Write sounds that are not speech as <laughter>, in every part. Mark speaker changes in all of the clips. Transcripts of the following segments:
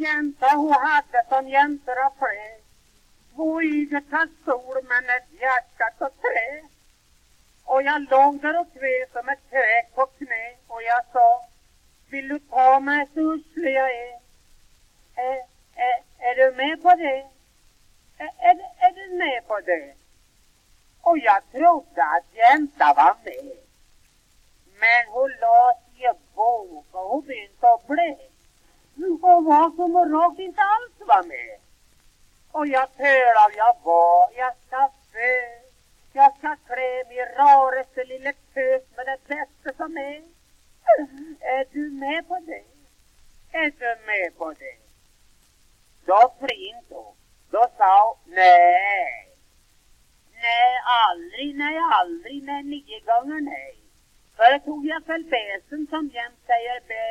Speaker 1: jänta hon hade som jäntor har plä. Två ögon av sol men ett hjärta av trä. Och jag låg där och kved som ett kräk på knä och jag sa Vill du ta mig så uslig jag är? Är, är, är du med på det? Är, är, är du med på det? Och jag trodde att jänta var med. Men hon la sig i bok och hon började att blä. Och var som inte alls var med. Och jag tölade jag var, jag ska fö. jag ska klä min raraste lille tös med det bästa som är. Är du med på det? Är du med på det? Då flinte hon. Då sa hon nej. Nej, aldrig, nej, aldrig, nej, nio gånger nej. För tog jag väl bäsen som jämt säger bä,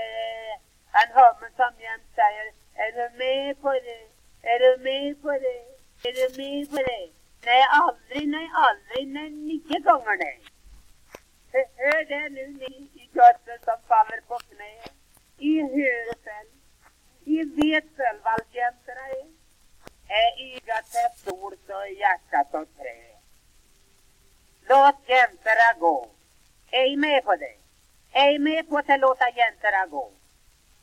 Speaker 1: en hummer som jämt säger, är du med på det? Är du med på det? Är du med på det? Nej, aldrig, nej, aldrig, nej, nio gånger nej. Hör det nu ni i gödsel som faller på knä, i Hörefäll, i Vedsel, valljäntorna är. Är ögat är stort så är hjärtat och trä. Låt jäntorna gå. Är med på det? Är med på att låta jäntorna gå?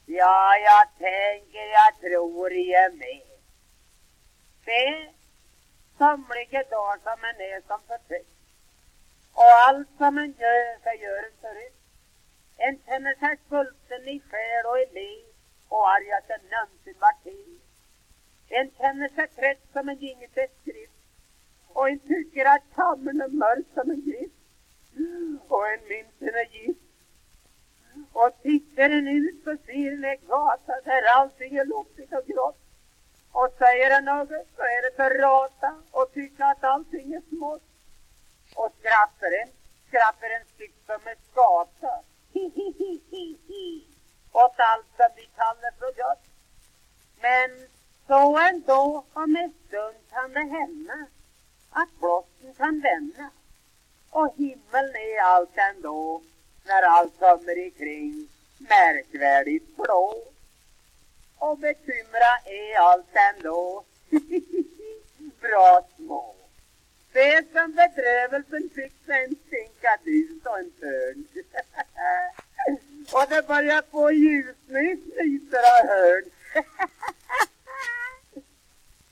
Speaker 1: Ja, jag tänker, jag tror jag är med. Se, somliga dagar som en är som förtryckt. Och allt som en gör, så gör en förut. En känner sig svulten i själ och i liv och arg att den någonsin var till. En känner sig trött som en ginge till skrift och en tycker att kammen är mörk som en gris. och en minns en är gift. Och tittar en ut på ser en gata där allting är lortigt och grått och säger en något så är det förrata och tycker att allting är smått. Och skrattar en, skrattar en styck som en skata. Hi-hi-hi-hi-hi. Åt allt som vi kallar för gott. Men så ändå om en stund kan det hända att blåsten kan vända. Och himmeln är allt ändå när allt kommer ikring märkvärdigt blå och bekymra är allt ändå <laughs> bra små. Det som bedrövelsen fick sig en stinkadus och en törn. <laughs> och det börjar få ljusna i fliser och hörn.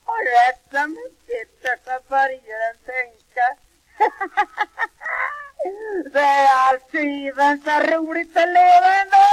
Speaker 1: och rätt som en sitter så börjar den tänka. <laughs> det är alltid så roligt att leva ändå.